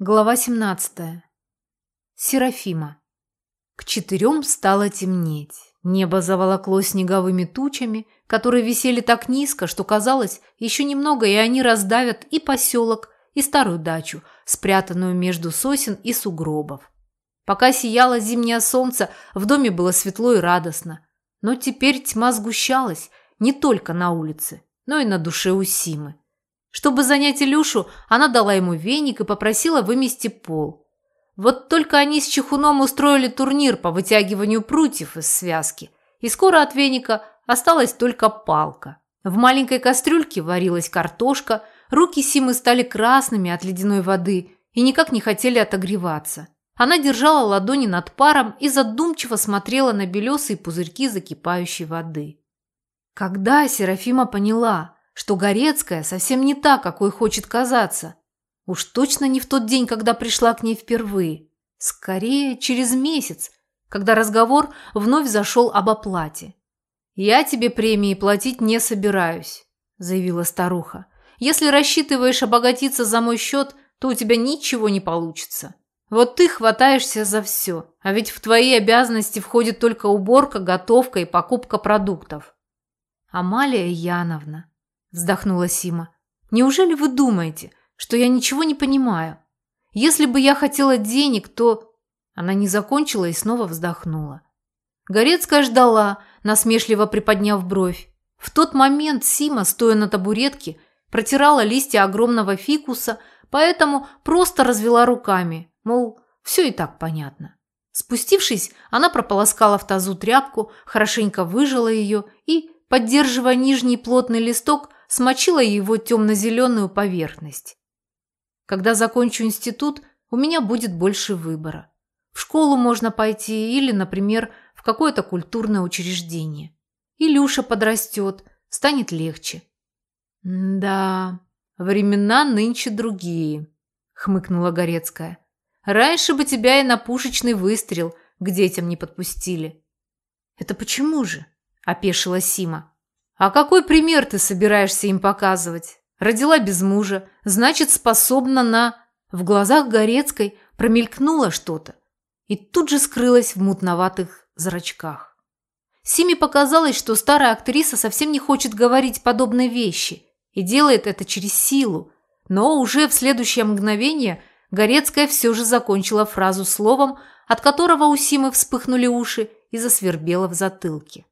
Глава 17. Серафима. К четырем стало темнеть. Небо заволокло снеговыми тучами, которые висели так низко, что казалось, еще немного, и они раздавят и поселок, и старую дачу, спрятанную между сосен и сугробов. Пока сияло зимнее солнце, в доме было светло и радостно. Но теперь тьма сгущалась не только на улице, но и на душе у Симы. Чтобы занять Илюшу, она дала ему веник и попросила вымести пол. Вот только они с Чехуном устроили турнир по вытягиванию прутьев из связки, и скоро от веника осталась только палка. В маленькой кастрюльке варилась картошка, руки Симы стали красными от ледяной воды и никак не хотели отогреваться. Она держала ладони над паром и задумчиво смотрела на белесые пузырьки закипающей воды. Когда Серафима поняла – что Горецкая совсем не та, какой хочет казаться. Уж точно не в тот день, когда пришла к ней впервые. Скорее, через месяц, когда разговор вновь зашел об оплате. «Я тебе премии платить не собираюсь», – заявила старуха. «Если рассчитываешь обогатиться за мой счет, то у тебя ничего не получится. Вот ты хватаешься за все, а ведь в твои обязанности входит только уборка, готовка и покупка продуктов». «Амалия Яновна», вздохнула Сима. Неужели вы думаете, что я ничего не понимаю? Если бы я хотела денег, то Она не закончила и снова вздохнула. Горецкая ждала, насмешливо приподняв бровь. В тот момент Сима, стоя на табуретке, протирала листья огромного фикуса, поэтому просто развела руками, мол, все и так понятно. Спустившись, она прополоскала в тазу тряпку, хорошенько выжила ее и, поддерживая нижний плотный листок, смочила его темно-зеленую поверхность. Когда закончу институт, у меня будет больше выбора. В школу можно пойти или, например, в какое-то культурное учреждение. Илюша подрастет, станет легче. «Да, времена нынче другие», – хмыкнула Горецкая. «Раньше бы тебя и на пушечный выстрел к детям не подпустили». «Это почему же?» – опешила Сима. А какой пример ты собираешься им показывать? Родила без мужа, значит, способна на... В глазах Горецкой промелькнуло что-то и тут же скрылось в мутноватых зрачках. Симе показалось, что старая актриса совсем не хочет говорить подобные вещи и делает это через силу, но уже в следующее мгновение Горецкая все же закончила фразу словом, от которого у Симы вспыхнули уши и засвербела в затылке.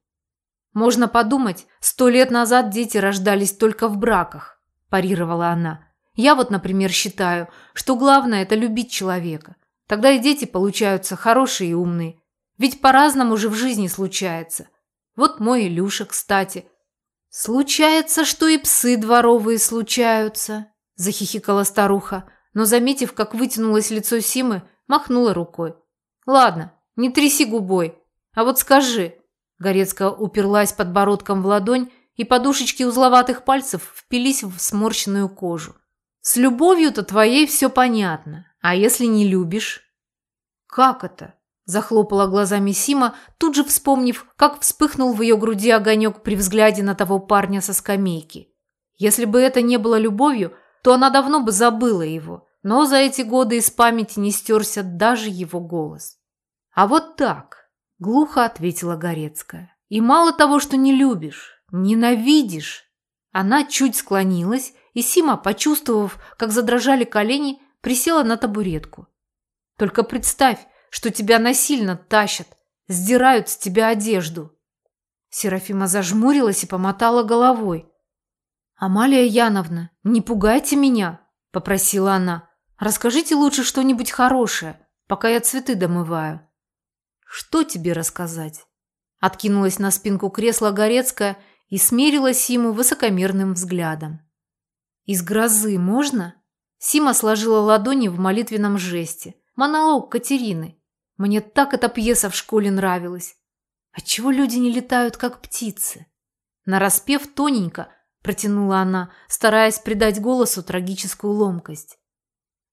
Можно подумать, сто лет назад дети рождались только в браках, парировала она. Я вот, например, считаю, что главное – это любить человека. Тогда и дети получаются хорошие и умные. Ведь по-разному же в жизни случается. Вот мой Илюша, кстати. Случается, что и псы дворовые случаются, захихикала старуха, но, заметив, как вытянулось лицо Симы, махнула рукой. Ладно, не тряси губой. А вот скажи, Горецкая уперлась подбородком в ладонь, и подушечки узловатых пальцев впились в сморщенную кожу. «С любовью-то твоей все понятно. А если не любишь?» «Как это?» – захлопала глазами Сима, тут же вспомнив, как вспыхнул в ее груди огонек при взгляде на того парня со скамейки. Если бы это не было любовью, то она давно бы забыла его, но за эти годы из памяти не стерся даже его голос. А вот так, Глухо ответила Горецкая. И мало того, что не любишь, ненавидишь. Она чуть склонилась, и Сима, почувствовав, как задрожали колени, присела на табуретку. Только представь, что тебя насильно тащат, сдирают с тебя одежду. Серафима зажмурилась и помотала головой. «Амалия Яновна, не пугайте меня», – попросила она. «Расскажите лучше что-нибудь хорошее, пока я цветы домываю». Что тебе рассказать? Откинулась на спинку кресла Горецкая и смерила Симу высокомерным взглядом. Из грозы можно? Сима сложила ладони в молитвенном жесте. Монолог Катерины. Мне так эта пьеса в школе нравилась. Отчего люди не летают, как птицы? Нараспев тоненько, протянула она, стараясь придать голосу трагическую ломкость.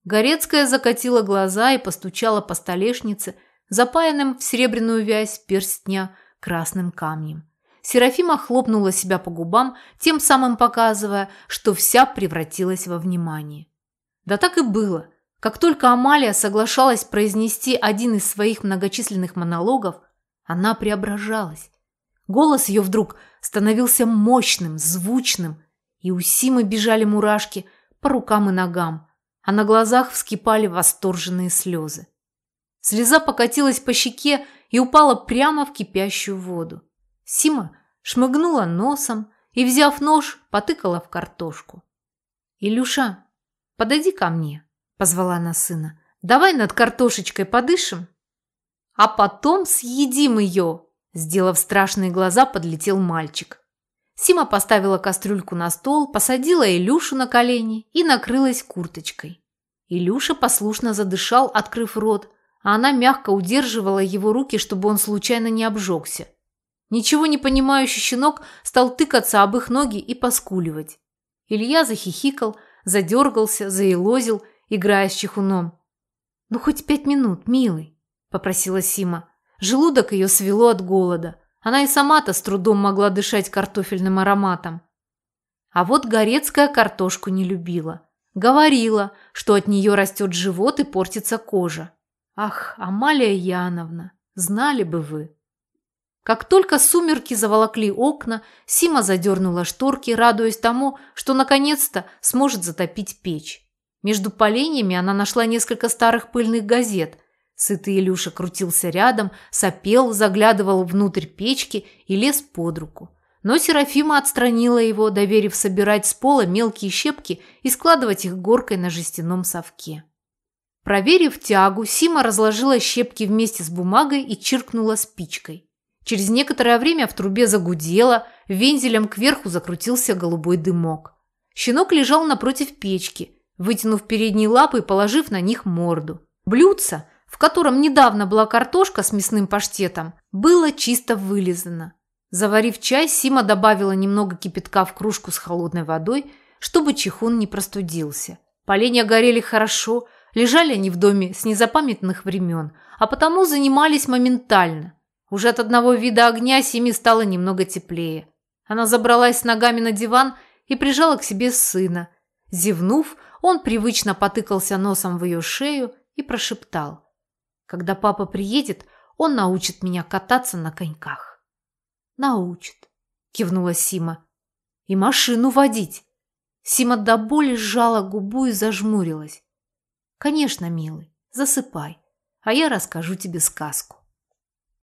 Горецкая закатила глаза и постучала по столешнице, запаянным в серебряную вязь перстня красным камнем. Серафима хлопнула себя по губам, тем самым показывая, что вся превратилась во внимание. Да так и было. Как только Амалия соглашалась произнести один из своих многочисленных монологов, она преображалась. Голос ее вдруг становился мощным, звучным, и у Симы бежали мурашки по рукам и ногам, а на глазах вскипали восторженные слезы. Слеза покатилась по щеке и упала прямо в кипящую воду. Сима шмыгнула носом и, взяв нож, потыкала в картошку. «Илюша, подойди ко мне», – позвала она сына. «Давай над картошечкой подышим, а потом съедим ее», – сделав страшные глаза, подлетел мальчик. Сима поставила кастрюльку на стол, посадила Илюшу на колени и накрылась курточкой. Илюша послушно задышал, открыв рот, а она мягко удерживала его руки, чтобы он случайно не обжегся. Ничего не понимающий щенок стал тыкаться об их ноги и поскуливать. Илья захихикал, задергался, заелозил, играя с чехуном. «Ну, хоть пять минут, милый», – попросила Сима. Желудок ее свело от голода. Она и сама-то с трудом могла дышать картофельным ароматом. А вот Горецкая картошку не любила. Говорила, что от нее растет живот и портится кожа. Ах, Амалия Яновна, знали бы вы. Как только сумерки заволокли окна, Сима задернула шторки, радуясь тому, что наконец-то сможет затопить печь. Между поленьями она нашла несколько старых пыльных газет. Сытый Илюша крутился рядом, сопел, заглядывал внутрь печки и лез под руку. Но Серафима отстранила его, доверив собирать с пола мелкие щепки и складывать их горкой на жестяном совке. Проверив тягу, Сима разложила щепки вместе с бумагой и чиркнула спичкой. Через некоторое время в трубе загудело, вензелем кверху закрутился голубой дымок. Щенок лежал напротив печки, вытянув передние лапы и положив на них морду. Блюдце, в котором недавно была картошка с мясным паштетом, было чисто вылизано. Заварив чай, Сима добавила немного кипятка в кружку с холодной водой, чтобы чехун не простудился. Поленья горели хорошо, лежали они в доме с незапамятных времен, а потому занимались моментально – уже от одного вида огня Симе стало немного теплее. Она забралась ногами на диван и прижала к себе сына. Зевнув, он привычно потыкался носом в ее шею и прошептал. «Когда папа приедет, он научит меня кататься на коньках». «Научит», – кивнула Сима. «И машину водить». Сима до боли сжала губу и зажмурилась. «Конечно, милый, засыпай, а я расскажу тебе сказку».